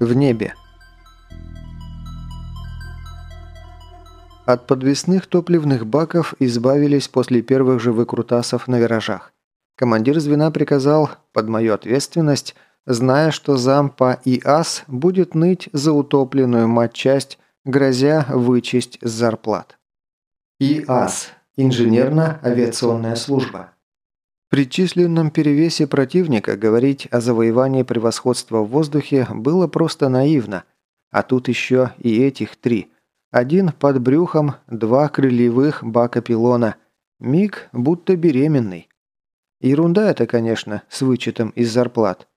В небе. От подвесных топливных баков избавились после первых же выкрутасов на виражах. Командир звена приказал, под мою ответственность, зная, что зам по ИАС будет ныть за утопленную матчасть, грозя вычесть с зарплат. ИАС – инженерно-авиационная служба. При численном перевесе противника говорить о завоевании превосходства в воздухе было просто наивно, а тут еще и этих три. Один под брюхом, два крыльевых бака пилона. Миг будто беременный. Ерунда это, конечно, с вычетом из зарплат.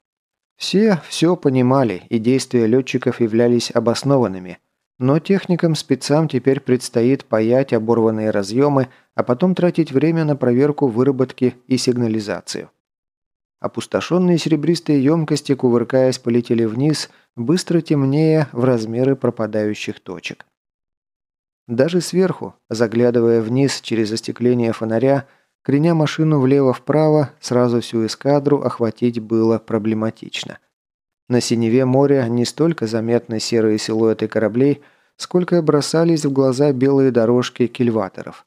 Все все понимали, и действия летчиков являлись обоснованными – но техникам-спецам теперь предстоит паять оборванные разъемы, а потом тратить время на проверку выработки и сигнализацию. Опустошенные серебристые емкости, кувыркаясь, полетели вниз, быстро темнее в размеры пропадающих точек. Даже сверху, заглядывая вниз через остекление фонаря, креня машину влево-вправо, сразу всю эскадру охватить было проблематично – на синеве моря не столько заметны серые силуэты кораблей, сколько бросались в глаза белые дорожки кильваторов.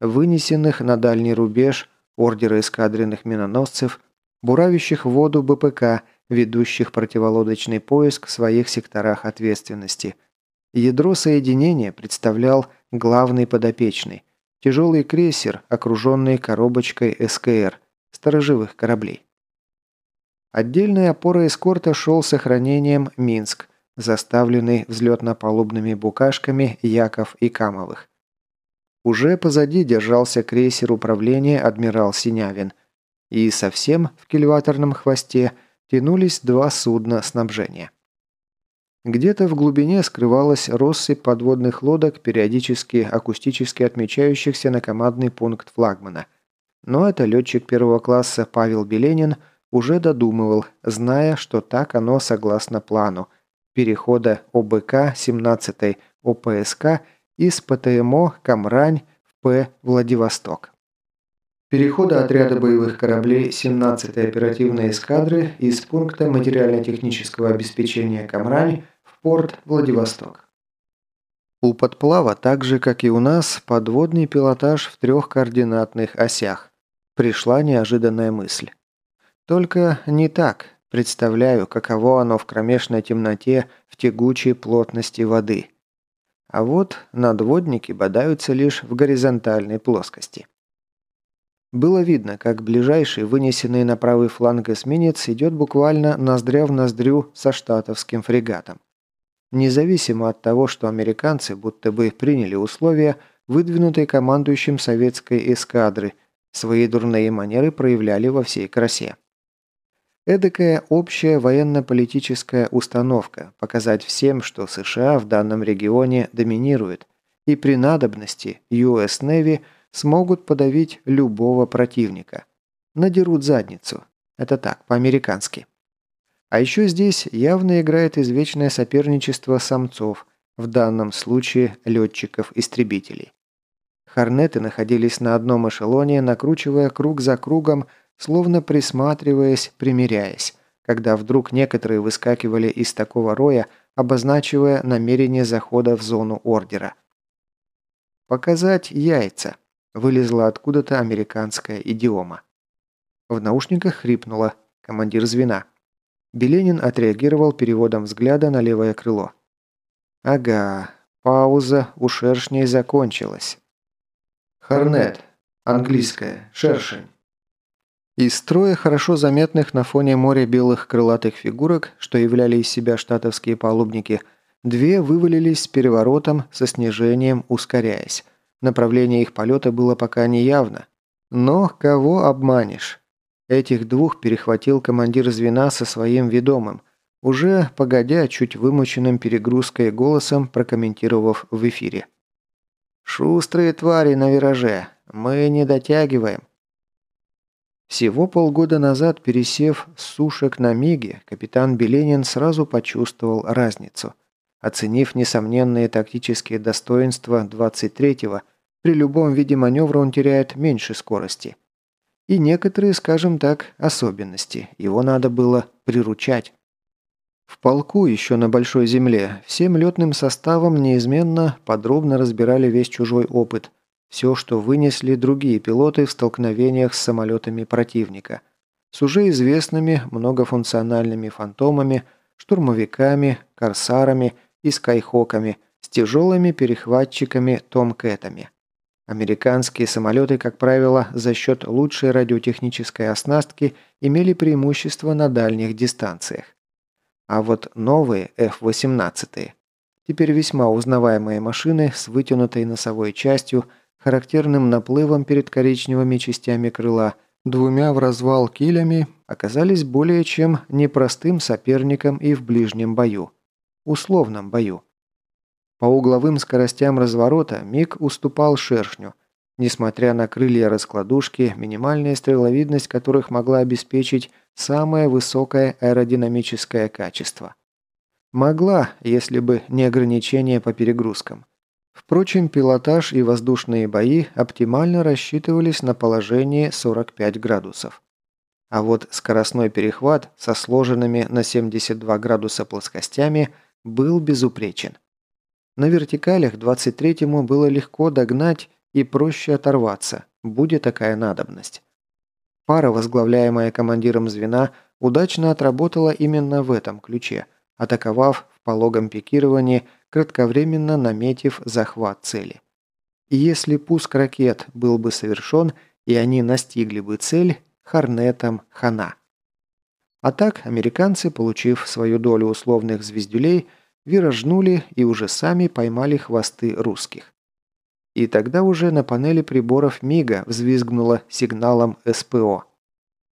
Вынесенных на дальний рубеж ордеры эскадренных миноносцев, буравящих воду БПК, ведущих противолодочный поиск в своих секторах ответственности. Ядро соединения представлял главный подопечный, тяжелый крейсер, окруженный коробочкой СКР, сторожевых кораблей. Отдельной опорой эскорта шел сохранением Минск, заставленный взлетно-палубными букашками Яков и Камовых. Уже позади держался крейсер управления «Адмирал Синявин», и совсем в кильваторном хвосте тянулись два судна снабжения. Где-то в глубине скрывалась россыпь подводных лодок, периодически акустически отмечающихся на командный пункт флагмана. Но это летчик первого класса Павел Беленин – уже додумывал, зная, что так оно согласно плану перехода ОБК 17 ОПСК из ПТМО Камрань в П Владивосток. Перехода отряда боевых кораблей 17-й оперативной эскадры из пункта материально-технического обеспечения Камрань в порт Владивосток. У подплава, так же как и у нас, подводный пилотаж в трех координатных осях. Пришла неожиданная мысль. Только не так. Представляю, каково оно в кромешной темноте в тягучей плотности воды. А вот надводники бодаются лишь в горизонтальной плоскости. Было видно, как ближайший, вынесенный на правый фланг эсминец, идет буквально ноздря в ноздрю со штатовским фрегатом. Независимо от того, что американцы будто бы приняли условия, выдвинутые командующим советской эскадры, свои дурные манеры проявляли во всей красе. Эдакая общая военно-политическая установка – показать всем, что США в данном регионе доминирует, и при надобности US Navy смогут подавить любого противника. Надерут задницу. Это так, по-американски. А еще здесь явно играет извечное соперничество самцов, в данном случае летчиков-истребителей. Хорнеты находились на одном эшелоне, накручивая круг за кругом словно присматриваясь, примиряясь, когда вдруг некоторые выскакивали из такого роя, обозначивая намерение захода в зону ордера. «Показать яйца», – вылезла откуда-то американская идиома. В наушниках хрипнуло командир звена. Беленин отреагировал переводом взгляда на левое крыло. «Ага, пауза у шершней закончилась». «Хорнет. Английская. Шершень. Из строя хорошо заметных на фоне моря белых крылатых фигурок, что являли из себя штатовские палубники, две вывалились с переворотом, со снижением, ускоряясь. Направление их полета было пока не явно. Но кого обманешь? Этих двух перехватил командир звена со своим ведомым, уже погодя чуть вымученным перегрузкой голосом, прокомментировав в эфире. «Шустрые твари на вираже. Мы не дотягиваем. Всего полгода назад, пересев с сушек на Миге, капитан Беленин сразу почувствовал разницу. Оценив несомненные тактические достоинства 23-го, при любом виде маневра он теряет меньше скорости. И некоторые, скажем так, особенности. Его надо было приручать. В полку еще на Большой Земле всем летным составом неизменно подробно разбирали весь чужой опыт, все, что вынесли другие пилоты в столкновениях с самолетами противника, с уже известными многофункциональными фантомами, штурмовиками, корсарами и скайхоками, с тяжелыми перехватчиками томкэтами. Американские самолеты, как правило, за счет лучшей радиотехнической оснастки имели преимущество на дальних дистанциях. А вот новые F-18, теперь весьма узнаваемые машины с вытянутой носовой частью, характерным наплывом перед коричневыми частями крыла, двумя в развал килями, оказались более чем непростым соперником и в ближнем бою. Условном бою. По угловым скоростям разворота Миг уступал шершню, несмотря на крылья-раскладушки, минимальная стреловидность которых могла обеспечить самое высокое аэродинамическое качество. Могла, если бы не ограничения по перегрузкам. Впрочем, пилотаж и воздушные бои оптимально рассчитывались на положении 45 градусов. А вот скоростной перехват со сложенными на 72 градуса плоскостями был безупречен. На вертикалях 23-му было легко догнать и проще оторваться, будет такая надобность. Пара, возглавляемая командиром звена, удачно отработала именно в этом ключе, атаковав в пологом пикировании, кратковременно наметив захват цели. И если пуск ракет был бы совершен, и они настигли бы цель, Харнетом хана. А так, американцы, получив свою долю условных звездюлей, виражнули и уже сами поймали хвосты русских. И тогда уже на панели приборов МИГа взвизгнуло сигналом СПО.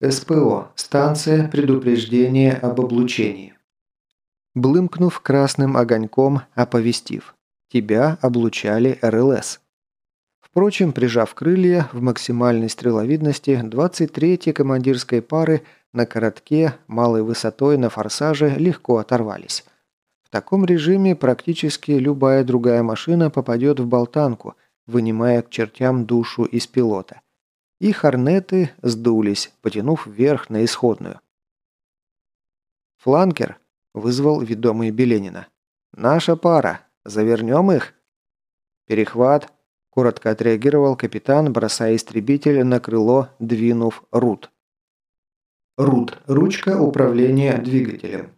СПО – станция предупреждения об облучении. Блымкнув красным огоньком, оповестив. Тебя облучали РЛС. Впрочем, прижав крылья в максимальной стреловидности, 23-й командирской пары на коротке, малой высотой на форсаже легко оторвались. В таком режиме практически любая другая машина попадет в болтанку – вынимая к чертям душу из пилота. И хорнеты сдулись, потянув вверх на исходную. «Фланкер», – вызвал ведомый Беленина. «Наша пара. Завернем их?» «Перехват», – коротко отреагировал капитан, бросая истребитель на крыло, двинув рут. Рут – ручка управления двигателем.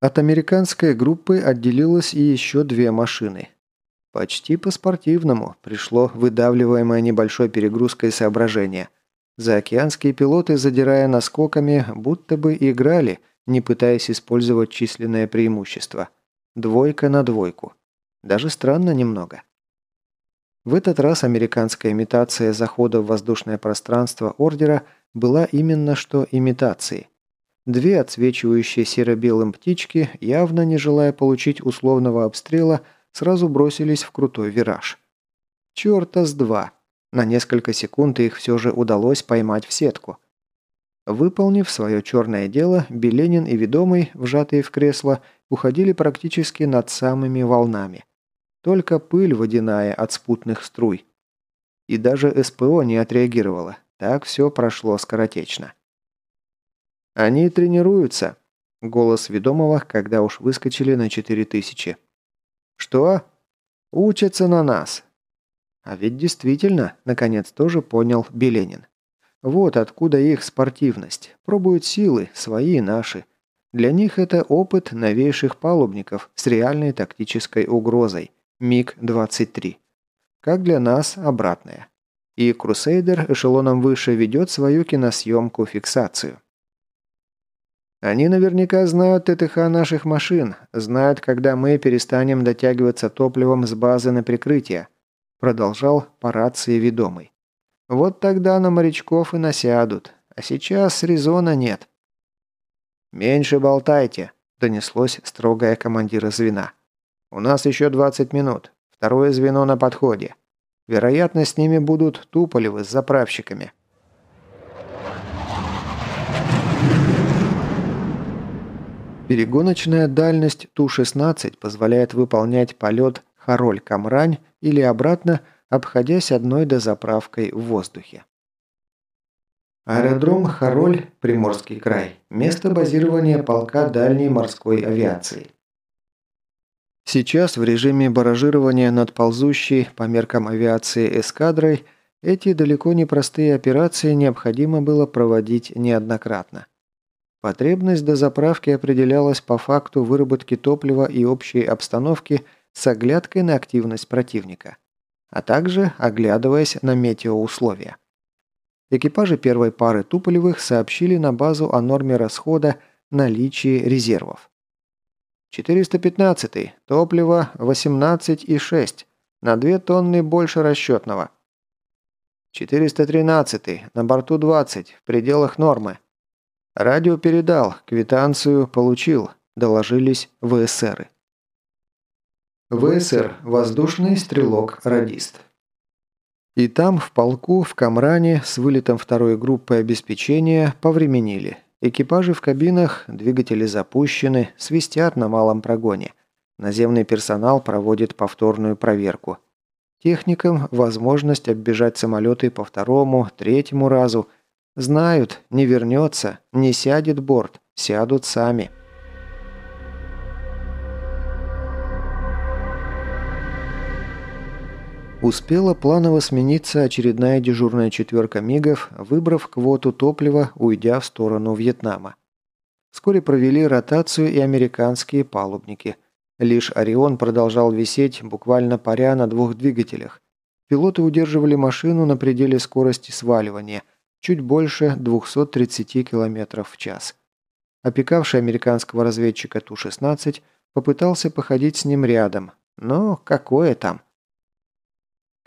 От американской группы отделилось и еще две машины. Почти по-спортивному пришло выдавливаемое небольшой перегрузкой соображение. Заокеанские пилоты, задирая наскоками, будто бы играли, не пытаясь использовать численное преимущество. Двойка на двойку. Даже странно немного. В этот раз американская имитация захода в воздушное пространство Ордера была именно что имитацией. Две отсвечивающие серо-белым птички, явно не желая получить условного обстрела, сразу бросились в крутой вираж. Чёрта с два. На несколько секунд их все же удалось поймать в сетку. Выполнив свое черное дело, Беленин и Ведомый, вжатые в кресло, уходили практически над самыми волнами. Только пыль водяная от спутных струй. И даже СПО не отреагировало. Так все прошло скоротечно. «Они тренируются», — голос Ведомого, когда уж выскочили на 4000. «Что?» «Учатся на нас». А ведь действительно, наконец тоже понял Беленин. Вот откуда их спортивность. Пробуют силы, свои и наши. Для них это опыт новейших палубников с реальной тактической угрозой. МиГ-23. Как для нас обратное. И Крусейдер эшелоном выше ведет свою киносъемку-фиксацию. Они наверняка знают ТТХ наших машин, знают, когда мы перестанем дотягиваться топливом с базы на прикрытие», продолжал по рации ведомый. «Вот тогда на морячков и насядут, а сейчас резона нет». «Меньше болтайте», – донеслось строгое командира звена. «У нас еще 20 минут. Второе звено на подходе. Вероятно, с ними будут Туполевы с заправщиками». Перегоночная дальность Ту-16 позволяет выполнять полет Хароль-Камрань или обратно, обходясь одной дозаправкой в воздухе. Аэродром Хароль, Приморский край. Место базирования полка дальней морской авиации. Сейчас в режиме баражирования над ползущей по меркам авиации эскадрой эти далеко не простые операции необходимо было проводить неоднократно. Потребность до заправки определялась по факту выработки топлива и общей обстановки с оглядкой на активность противника, а также оглядываясь на метеоусловия. Экипажи первой пары Туполевых сообщили на базу о норме расхода наличии резервов. 415. Топливо 18,6. На 2 тонны больше расчетного. 413. На борту 20. В пределах нормы. Радио передал, квитанцию получил. Доложились ВСРы. ВСР – воздушный стрелок-радист. И там, в полку, в Камране, с вылетом второй группы обеспечения, повременили. Экипажи в кабинах, двигатели запущены, свистят на малом прогоне. Наземный персонал проводит повторную проверку. Техникам возможность оббежать самолеты по второму, третьему разу. Знают, не вернется, не сядет борт, сядут сами. Успела планово смениться очередная дежурная четверка мигов, выбрав квоту топлива, уйдя в сторону Вьетнама. Вскоре провели ротацию и американские палубники. Лишь «Орион» продолжал висеть, буквально паря на двух двигателях. Пилоты удерживали машину на пределе скорости сваливания, чуть больше 230 км в час. Опекавший американского разведчика Ту-16 попытался походить с ним рядом, но какое там –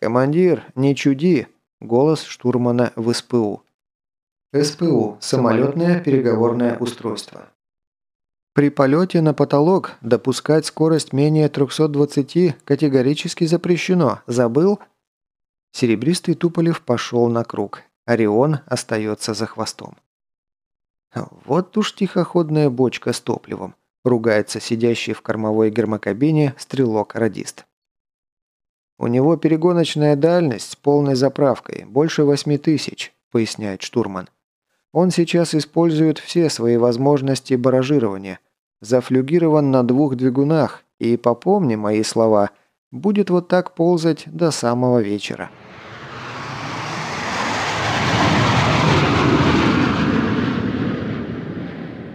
«Командир, не чуди!» – голос штурмана в СПУ. СПУ – самолетное переговорное устройство. При полете на потолок допускать скорость менее 320 категорически запрещено. Забыл? Серебристый Туполев пошел на круг. Орион остается за хвостом. Вот уж тихоходная бочка с топливом, ругается сидящий в кормовой гермокабине стрелок-радист. «У него перегоночная дальность с полной заправкой, больше восьми тысяч», – поясняет штурман. «Он сейчас использует все свои возможности баражирования. Зафлюгирован на двух двигунах и, попомни мои слова, будет вот так ползать до самого вечера».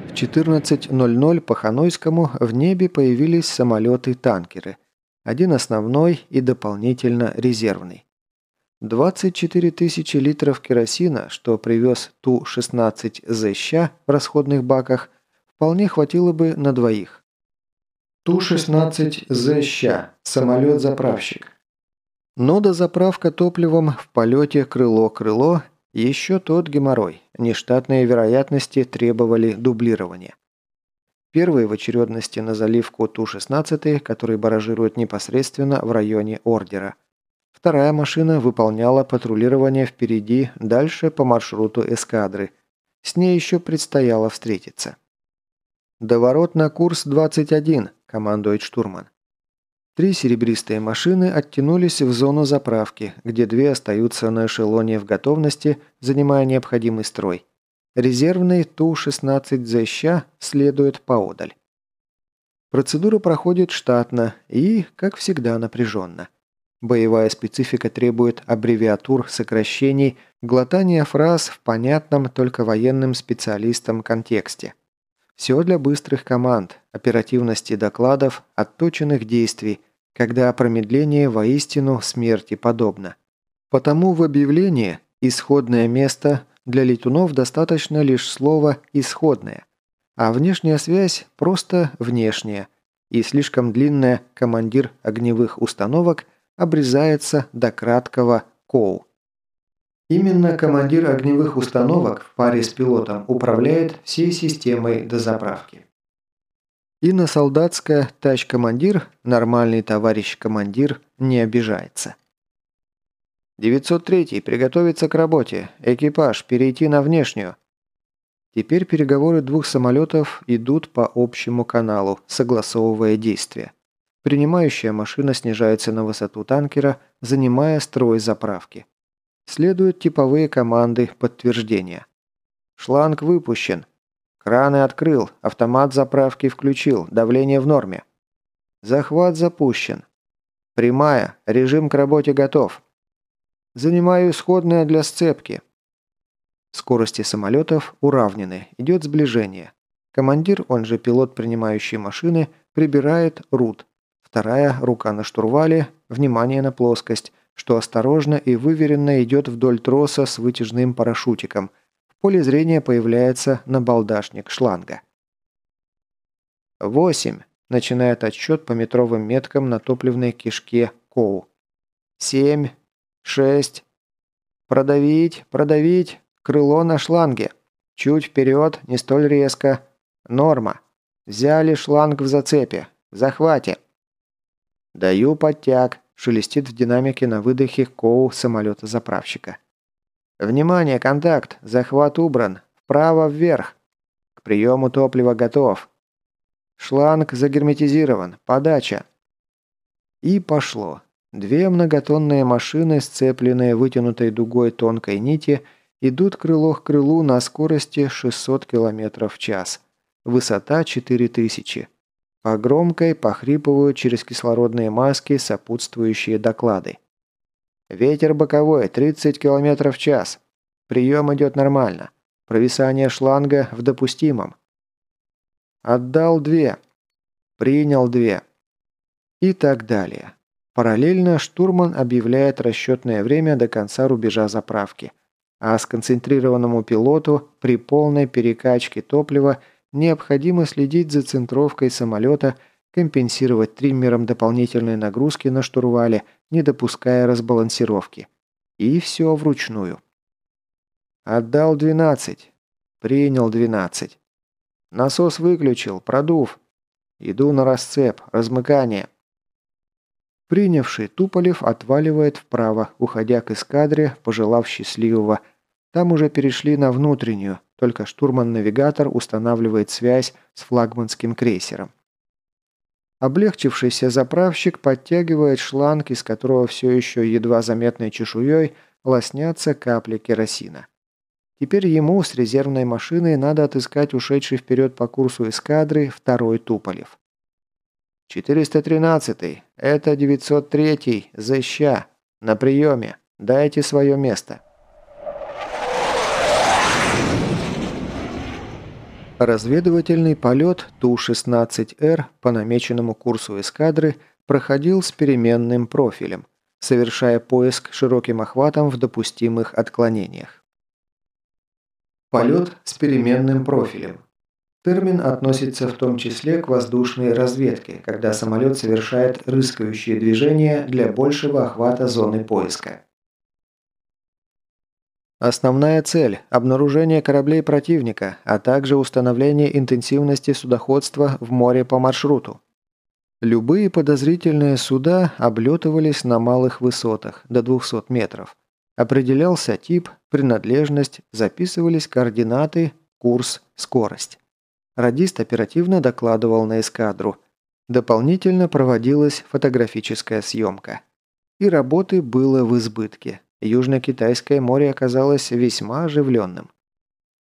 В 14.00 по Ханойскому в небе появились самолеты-танкеры – один основной и дополнительно резервный. 24 тысячи литров керосина, что привез Ту-16 ЗЩ в расходных баках, вполне хватило бы на двоих. Ту-16 ЗЩ – самолет-заправщик. Но до заправка топливом в полете крыло-крыло еще тот геморрой. Нештатные вероятности требовали дублирования. Первый в очередности на заливку Ту-16, который баражирует непосредственно в районе Ордера. Вторая машина выполняла патрулирование впереди, дальше по маршруту эскадры. С ней еще предстояло встретиться. «Доворот на курс 21», – командует штурман. Три серебристые машины оттянулись в зону заправки, где две остаются на эшелоне в готовности, занимая необходимый строй. Резервный Ту-16 «Зэща» следует поодаль. Процедура проходит штатно и, как всегда, напряженно. Боевая специфика требует аббревиатур, сокращений, глотания фраз в понятном только военным специалистам контексте. Все для быстрых команд, оперативности докладов, отточенных действий, когда промедление воистину смерти подобно. Потому в объявлении исходное место для летунов достаточно лишь слова «исходное», а внешняя связь просто внешняя, и слишком длинная командир огневых установок обрезается до краткого «коу». Именно командир огневых установок в паре с пилотом управляет всей системой дозаправки. И на солдатское «тач-командир» нормальный товарищ командир не обижается. 903. Приготовиться к работе. Экипаж, перейти на внешнюю. Теперь переговоры двух самолетов идут по общему каналу, согласовывая действия. Принимающая машина снижается на высоту танкера, занимая строй заправки. Следуют типовые команды подтверждения. Шланг выпущен. Краны открыл, автомат заправки включил, давление в норме. Захват запущен. Прямая, режим к работе готов. Занимаю исходное для сцепки. Скорости самолетов уравнены, идет сближение. Командир, он же пилот принимающей машины, прибирает рут. Вторая рука на штурвале, внимание на плоскость, что осторожно и выверенно идет вдоль троса с вытяжным парашютиком. В поле зрения появляется набалдашник шланга. «Восемь», – начинает отсчет по метровым меткам на топливной кишке Коу. «Семь, шесть, продавить, продавить, крыло на шланге. Чуть вперед, не столь резко. Норма. Взяли шланг в зацепе. Захвате. Даю подтяг. Шелестит в динамике на выдохе Коу самолета заправщика. Внимание, контакт. Захват убран. Вправо вверх. К приему топлива готов. Шланг загерметизирован. Подача. И пошло. Две многотонные машины, сцепленные вытянутой дугой тонкой нити, идут крыло к крылу на скорости 600 км в час. Высота 4000. По громкой похрипывают через кислородные маски сопутствующие доклады. Ветер боковой 30 км в час. Прием идет нормально. Провисание шланга в допустимом. Отдал две. Принял две. И так далее. Параллельно штурман объявляет расчетное время до конца рубежа заправки. А сконцентрированному пилоту при полной перекачке топлива Необходимо следить за центровкой самолета, компенсировать триммером дополнительные нагрузки на штурвале, не допуская разбалансировки. И все вручную. Отдал 12. Принял 12. Насос выключил, продув. Иду на расцеп, размыкание. Принявший Туполев отваливает вправо, уходя к эскадре, пожелав счастливого. Там уже перешли на внутреннюю, только штурман-навигатор устанавливает связь с флагманским крейсером. Облегчившийся заправщик подтягивает шланг, из которого все еще едва заметной чешуей лоснятся капли керосина. Теперь ему с резервной машиной надо отыскать ушедший вперед по курсу эскадры второй Туполев. 413-й, это 903-й, заща, на приеме, дайте свое место. Разведывательный полет Ту-16Р по намеченному курсу эскадры проходил с переменным профилем, совершая поиск широким охватом в допустимых отклонениях. Полет с переменным профилем. Термин относится в том числе к воздушной разведке, когда самолет совершает рыскающие движения для большего охвата зоны поиска. Основная цель – обнаружение кораблей противника, а также установление интенсивности судоходства в море по маршруту. Любые подозрительные суда облетывались на малых высотах, до 200 метров. Определялся тип, принадлежность, записывались координаты, курс, скорость. Радист оперативно докладывал на эскадру. Дополнительно проводилась фотографическая съемка. И работы было в избытке. Южно-Китайское море оказалось весьма оживленным.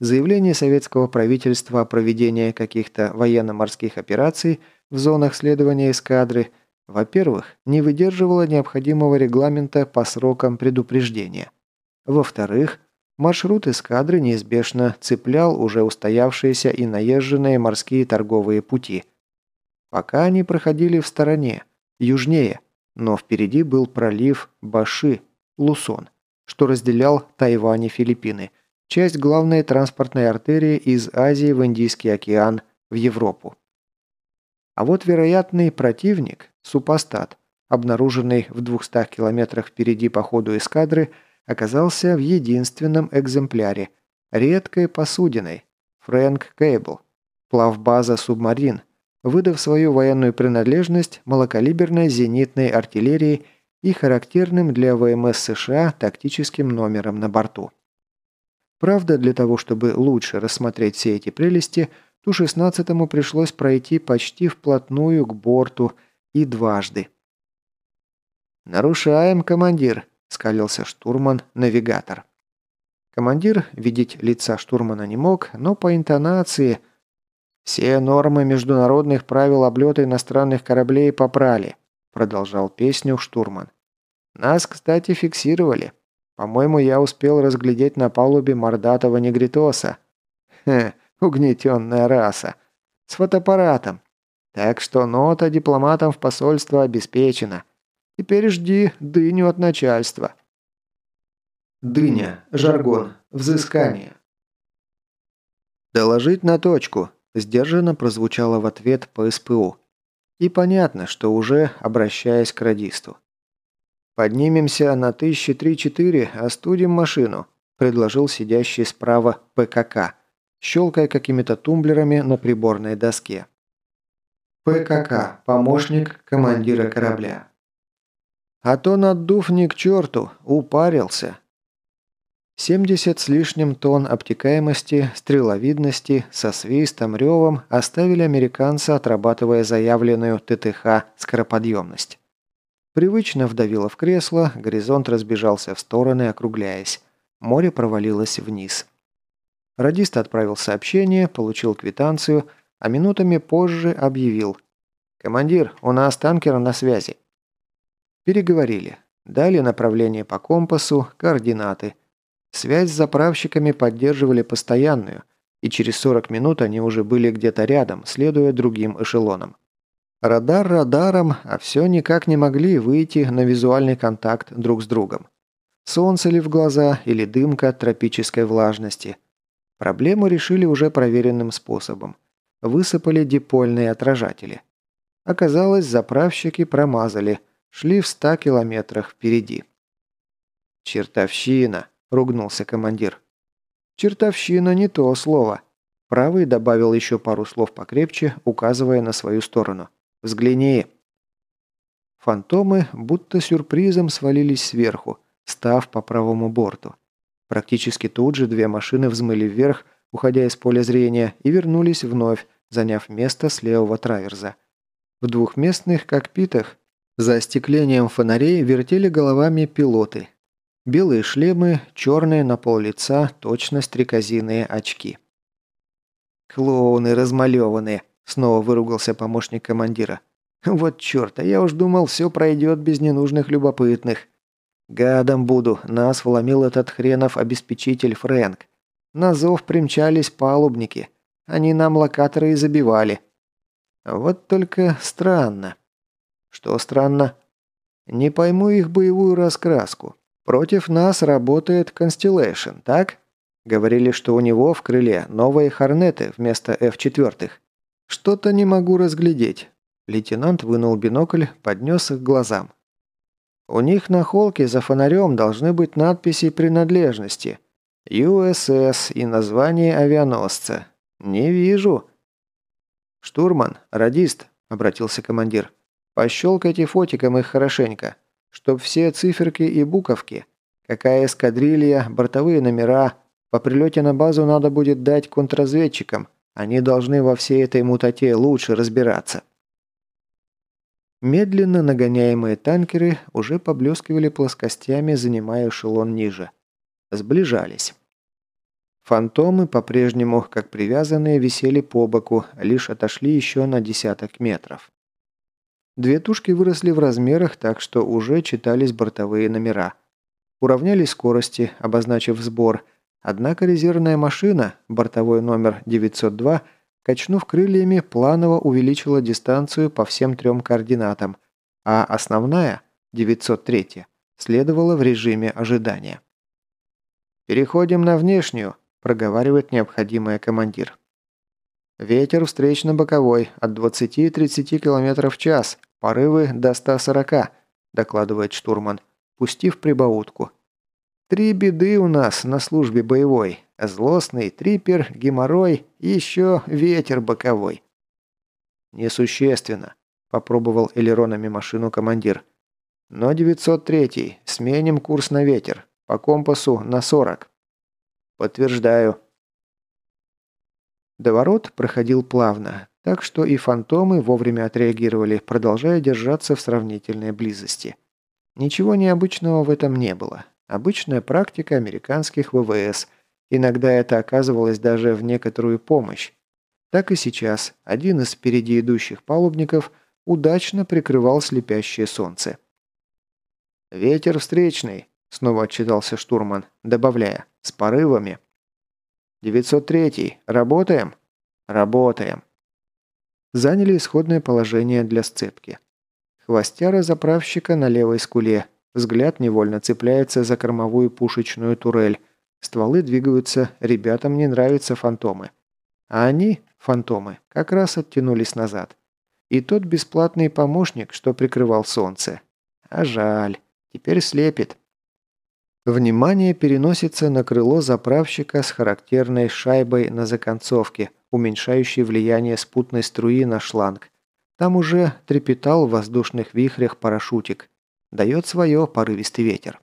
Заявление советского правительства о проведении каких-то военно-морских операций в зонах следования эскадры, во-первых, не выдерживало необходимого регламента по срокам предупреждения. Во-вторых, маршрут эскадры неизбежно цеплял уже устоявшиеся и наезженные морские торговые пути. Пока они проходили в стороне, южнее, но впереди был пролив Баши, Лусон, что разделял Тайвань и Филиппины, часть главной транспортной артерии из Азии в Индийский океан в Европу. А вот вероятный противник, супостат, обнаруженный в 200 километрах впереди по ходу эскадры, оказался в единственном экземпляре – редкой посудиной – Фрэнк Кейбл, плавбаза «Субмарин», выдав свою военную принадлежность малокалиберной зенитной артиллерии и характерным для ВМС США тактическим номером на борту. Правда, для того, чтобы лучше рассмотреть все эти прелести, Ту-16 пришлось пройти почти вплотную к борту и дважды. «Нарушаем, командир», – скалился штурман-навигатор. Командир видеть лица штурмана не мог, но по интонации... «Все нормы международных правил облета иностранных кораблей попрали», продолжал песню штурман. «Нас, кстати, фиксировали. По-моему, я успел разглядеть на палубе мордатого негритоса. Хе, угнетенная раса. С фотоаппаратом. Так что нота дипломатам в посольство обеспечена. Теперь жди дыню от начальства». Дыня. Жаргон. Взыскание. «Доложить на точку», – сдержанно прозвучало в ответ по СПУ. И понятно, что уже обращаясь к радисту. «Поднимемся на 1003-4, остудим машину», – предложил сидящий справа ПКК, щелкая какими-то тумблерами на приборной доске. ПКК. Помощник командира корабля. «А то наддув ни к черту, упарился», 70 с лишним тонн обтекаемости, стреловидности, со свистом, ревом оставили американца, отрабатывая заявленную ТТХ скороподъемность. Привычно вдавило в кресло, горизонт разбежался в стороны, округляясь. Море провалилось вниз. Радист отправил сообщение, получил квитанцию, а минутами позже объявил. «Командир, у нас танкер на связи». Переговорили. Дали направление по компасу, координаты – Связь с заправщиками поддерживали постоянную, и через 40 минут они уже были где-то рядом, следуя другим эшелонам. Радар радаром, а все никак не могли выйти на визуальный контакт друг с другом. Солнце ли в глаза или дымка от тропической влажности. Проблему решили уже проверенным способом. Высыпали дипольные отражатели. Оказалось, заправщики промазали, шли в 100 километрах впереди. «Чертовщина!» – ругнулся командир. «Чертовщина не то слово». Правый добавил еще пару слов покрепче, указывая на свою сторону. «Взгляни». Фантомы будто сюрпризом свалились сверху, став по правому борту. Практически тут же две машины взмыли вверх, уходя из поля зрения, и вернулись вновь, заняв место с левого траверза. В двухместных кокпитах за остеклением фонарей вертели головами пилоты, Белые шлемы, черные на пол лица, точно стрекозиные очки. «Клоуны размалеванные», – снова выругался помощник командира. «Вот черт, а я уж думал, все пройдет без ненужных любопытных. Гадом буду, нас вломил этот хренов обеспечитель Фрэнк. На зов примчались палубники. Они нам локаторы и забивали. Вот только странно». «Что странно?» «Не пойму их боевую раскраску. Против нас работает Constellation, так? Говорили, что у него в крыле новые Хорнеты вместо F4. Что-то не могу разглядеть. Лейтенант вынул бинокль, поднес их к глазам. У них на холке за фонарем должны быть надписи принадлежности. USS и название авианосца. Не вижу. «Штурман, радист», — обратился командир. «Пощелкайте фотиком их хорошенько чтоб все циферки и буковки, какая эскадрилья, бортовые номера, по прилете на базу надо будет дать контрразведчикам, они должны во всей этой мутате лучше разбираться. Медленно нагоняемые танкеры уже поблескивали плоскостями, занимая эшелон ниже. Сближались. Фантомы по-прежнему, как привязанные, висели по боку, лишь отошли еще на десяток метров. Две тушки выросли в размерах, так что уже читались бортовые номера. Уравняли скорости, обозначив сбор, однако резервная машина, бортовой номер 902, качнув крыльями, планово увеличила дистанцию по всем трем координатам, а основная, 903, следовала в режиме ожидания. «Переходим на внешнюю», – проговаривает необходимый командир. Ветер встречно-боковой от 20-30 км в час, порывы до 140, докладывает штурман, пустив прибаутку. Три беды у нас на службе боевой. Злостный, трипер, геморрой и еще ветер боковой. Несущественно, попробовал элеронами машину командир. Но 903, сменим курс на ветер. По компасу на 40. Подтверждаю. Доворот проходил плавно, так что и фантомы вовремя отреагировали, продолжая держаться в сравнительной близости. Ничего необычного в этом не было. Обычная практика американских ВВС. Иногда это оказывалось даже в некоторую помощь. Так и сейчас один из впереди идущих палубников удачно прикрывал слепящее солнце. «Ветер встречный», — снова отчитался штурман, добавляя, «с порывами». «903. Работаем?» «Работаем». Заняли исходное положение для сцепки. Хвостяра заправщика на левой скуле. Взгляд невольно цепляется за кормовую пушечную турель. Стволы двигаются, ребятам не нравятся фантомы. А они, фантомы, как раз оттянулись назад. И тот бесплатный помощник, что прикрывал солнце. А жаль. Теперь слепит. Внимание переносится на крыло заправщика с характерной шайбой на законцовке, уменьшающей влияние спутной струи на шланг. Там уже трепетал в воздушных вихрях парашютик. Дает свое порывистый ветер.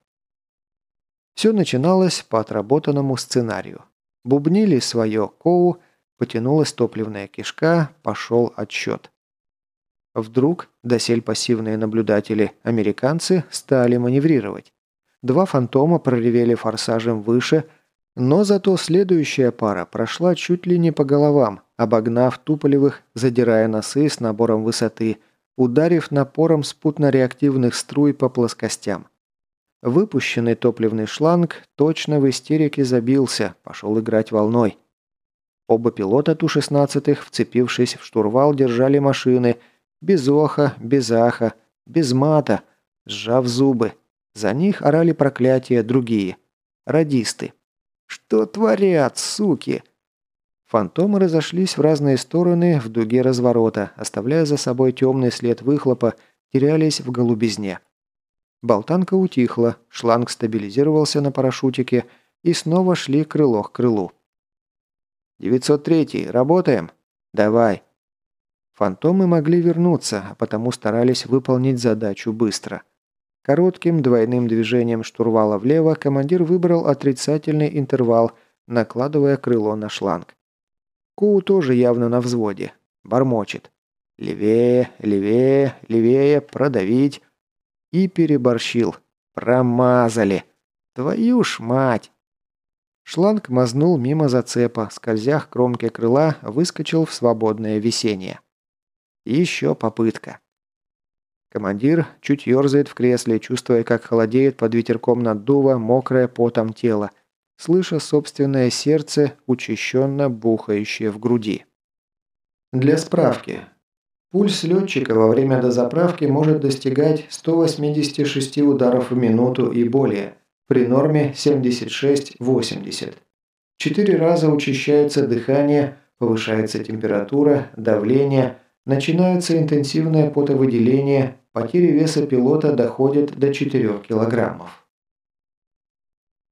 Все начиналось по отработанному сценарию. Бубнили свое коу, потянулась топливная кишка, пошел отсчет. Вдруг досель пассивные наблюдатели, американцы, стали маневрировать. Два фантома проревели форсажем выше, но зато следующая пара прошла чуть ли не по головам, обогнав Туполевых, задирая носы с набором высоты, ударив напором спутно-реактивных струй по плоскостям. Выпущенный топливный шланг точно в истерике забился, пошел играть волной. Оба пилота Ту-16, вцепившись в штурвал, держали машины, без оха, без аха, без мата, сжав зубы, за них орали проклятия другие. Радисты. «Что творят, суки?» Фантомы разошлись в разные стороны в дуге разворота, оставляя за собой темный след выхлопа, терялись в голубизне. Болтанка утихла, шланг стабилизировался на парашютике и снова шли крыло к крылу. «903, работаем?» «Давай». Фантомы могли вернуться, а потому старались выполнить задачу быстро – Коротким двойным движением штурвала влево командир выбрал отрицательный интервал, накладывая крыло на шланг. Ку тоже явно на взводе. Бормочет. Левее, левее, левее, продавить. И переборщил. Промазали. Твою ж мать! Шланг мазнул мимо зацепа, скользя к кромке крыла, выскочил в свободное весеннее. Еще попытка. Командир чуть ерзает в кресле, чувствуя, как холодеет под ветерком наддува мокрое потом тело, слыша собственное сердце, учащенно бухающее в груди. Для справки. Пульс летчика во время дозаправки может достигать 186 ударов в минуту и более, при норме 76-80. Четыре раза учащается дыхание, повышается температура, давление, начинается интенсивное потовыделение, Потери веса пилота доходят до 4 килограммов.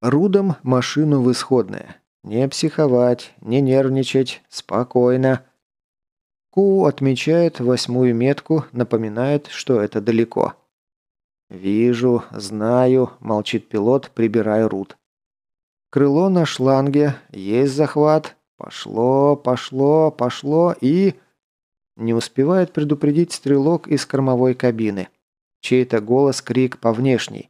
Рудом машину в исходное. Не психовать, не нервничать, спокойно. Ку отмечает восьмую метку, напоминает, что это далеко. «Вижу, знаю», – молчит пилот, прибирая руд. Крыло на шланге, есть захват. Пошло, пошло, пошло и... Не успевает предупредить стрелок из кормовой кабины. Чей-то голос крик по внешней.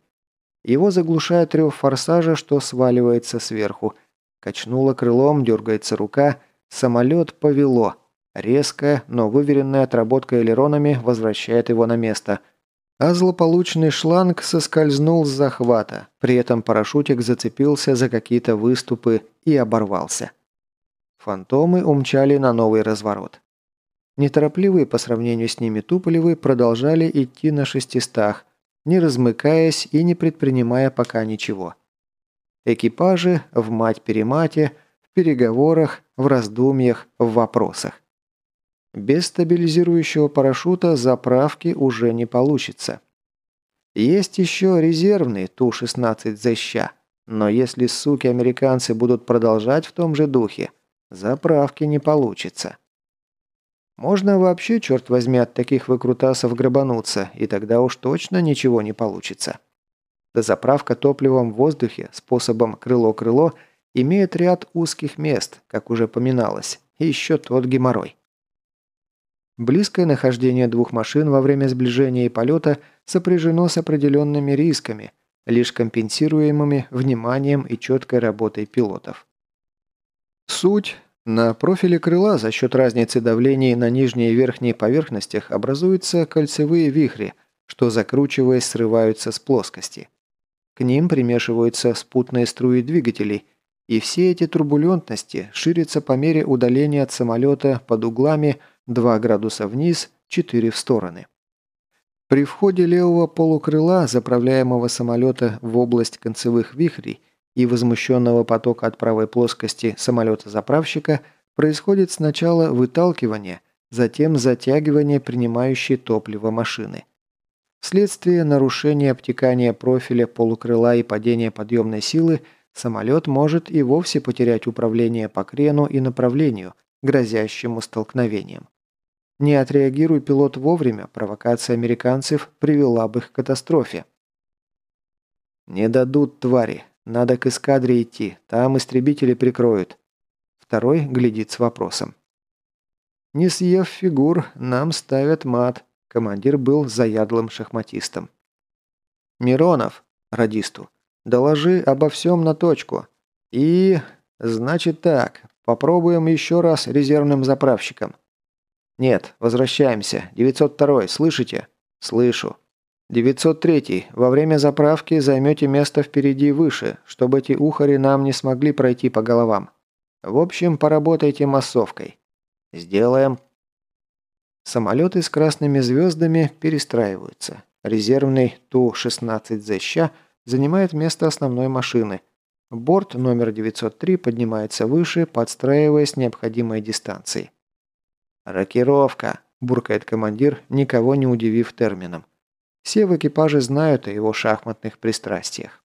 Его заглушает рев форсажа, что сваливается сверху. Качнуло крылом, дергается рука. Самолет повело. Резкая, но выверенная отработка элеронами возвращает его на место. А злополучный шланг соскользнул с захвата. При этом парашютик зацепился за какие-то выступы и оборвался. Фантомы умчали на новый разворот. Неторопливые по сравнению с ними Туполевы продолжали идти на шестистах, не размыкаясь и не предпринимая пока ничего. Экипажи в мать-перемате, в переговорах, в раздумьях, в вопросах. Без стабилизирующего парашюта заправки уже не получится. Есть еще резервный Ту-16 «Заща», но если суки-американцы будут продолжать в том же духе, заправки не получится. Можно вообще, черт возьми, от таких выкрутасов грабануться, и тогда уж точно ничего не получится. Дозаправка топливом в воздухе способом крыло-крыло имеет ряд узких мест, как уже поминалось, и еще тот геморрой. Близкое нахождение двух машин во время сближения и полета сопряжено с определенными рисками, лишь компенсируемыми вниманием и четкой работой пилотов. Суть на профиле крыла за счет разницы давлений на нижней и верхней поверхностях образуются кольцевые вихри, что закручиваясь срываются с плоскости. К ним примешиваются спутные струи двигателей, и все эти турбулентности ширятся по мере удаления от самолета под углами 2 градуса вниз, 4 в стороны. При входе левого полукрыла заправляемого самолета в область концевых вихрей и возмущенного потока от правой плоскости самолета-заправщика происходит сначала выталкивание, затем затягивание принимающей топливо машины. Вследствие нарушения обтекания профиля полукрыла и падения подъемной силы самолет может и вовсе потерять управление по крену и направлению, грозящему столкновением. Не отреагируй пилот вовремя, провокация американцев привела бы к катастрофе. «Не дадут, твари. Надо к эскадре идти, там истребители прикроют. Второй глядит с вопросом. Не съев фигур, нам ставят мат. Командир был заядлым шахматистом. «Миронов», радисту, доложи обо всем на точку. И... значит так, попробуем еще раз резервным заправщиком. Нет, возвращаемся. 902, слышите? Слышу. 903. Во время заправки займете место впереди выше, чтобы эти ухари нам не смогли пройти по головам. В общем, поработайте массовкой. Сделаем. Самолеты с красными звездами перестраиваются. Резервный Ту-16ЗЩ занимает место основной машины. Борт номер 903 поднимается выше, подстраиваясь необходимой дистанцией. «Рокировка», – буркает командир, никого не удивив термином. Все в экипаже знают о его шахматных пристрастиях.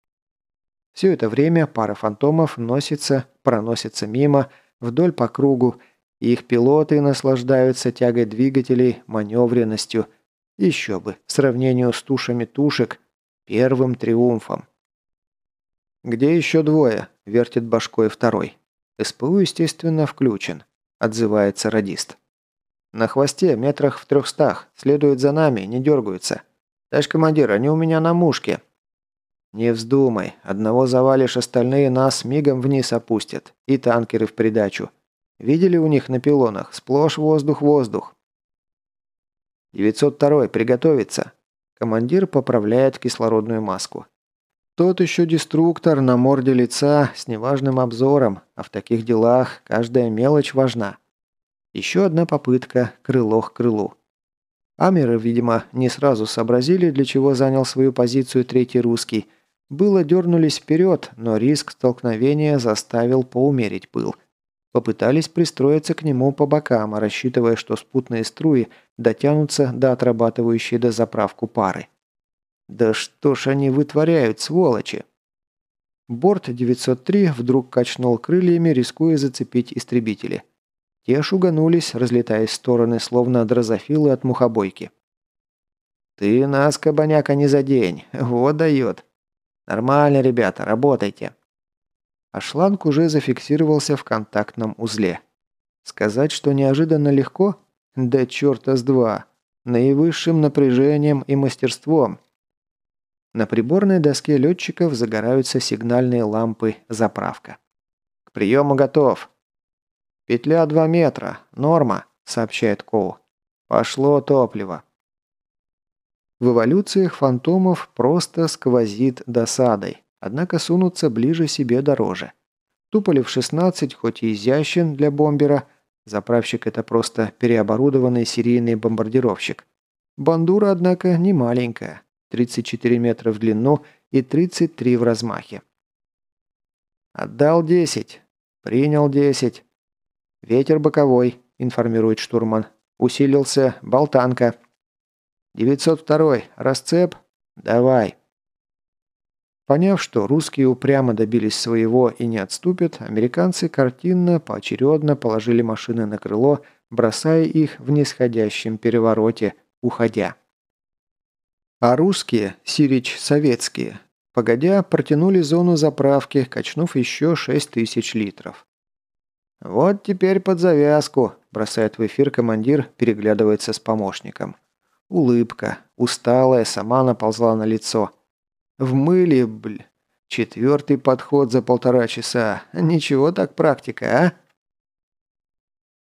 Все это время пара фантомов носится, проносится мимо, вдоль по кругу, и их пилоты наслаждаются тягой двигателей, маневренностью, еще бы, в сравнении с тушами тушек, первым триумфом. «Где еще двое?» – вертит башкой второй. СПУ, естественно, включен, отзывается радист. «На хвосте, метрах в трехстах, следуют за нами, не дергаются». «Товарищ командир, они у меня на мушке». «Не вздумай. Одного завалишь, остальные нас мигом вниз опустят. И танкеры в придачу. Видели у них на пилонах? Сплошь воздух-воздух». «902. Приготовиться». Командир поправляет кислородную маску. Тот еще деструктор на морде лица с неважным обзором, а в таких делах каждая мелочь важна. Еще одна попытка крыло к крылу. Амеры, видимо, не сразу сообразили, для чего занял свою позицию третий русский. Было дернулись вперед, но риск столкновения заставил поумерить пыл. Попытались пристроиться к нему по бокам, рассчитывая, что спутные струи дотянутся до отрабатывающей дозаправку пары. Да что ж они вытворяют, сволочи! Борт 903 вдруг качнул крыльями, рискуя зацепить истребители. Те шуганулись, разлетаясь в стороны, словно дрозофилы от мухобойки. «Ты нас, кабаняка, не задень. Вот дает. Нормально, ребята, работайте». А шланг уже зафиксировался в контактном узле. Сказать, что неожиданно легко? Да черта с два. Наивысшим напряжением и мастерством. На приборной доске летчиков загораются сигнальные лампы «Заправка». «К приему готов», «Петля 2 метра. Норма», — сообщает Коу. «Пошло топливо». В эволюциях фантомов просто сквозит досадой, однако сунуться ближе себе дороже. Туполев-16 хоть и изящен для бомбера, заправщик это просто переоборудованный серийный бомбардировщик. Бандура, однако, не маленькая, 34 метра в длину и 33 в размахе. «Отдал 10. Принял 10. «Ветер боковой», – информирует штурман. «Усилился. Болтанка». «902. Расцеп?» «Давай». Поняв, что русские упрямо добились своего и не отступят, американцы картинно, поочередно положили машины на крыло, бросая их в нисходящем перевороте, уходя. А русские, сирич советские, погодя, протянули зону заправки, качнув еще 6 тысяч литров. «Вот теперь под завязку», – бросает в эфир командир, переглядывается с помощником. Улыбка, усталая, сама наползла на лицо. В мыле, бль. Четвертый подход за полтора часа. Ничего так практика, а?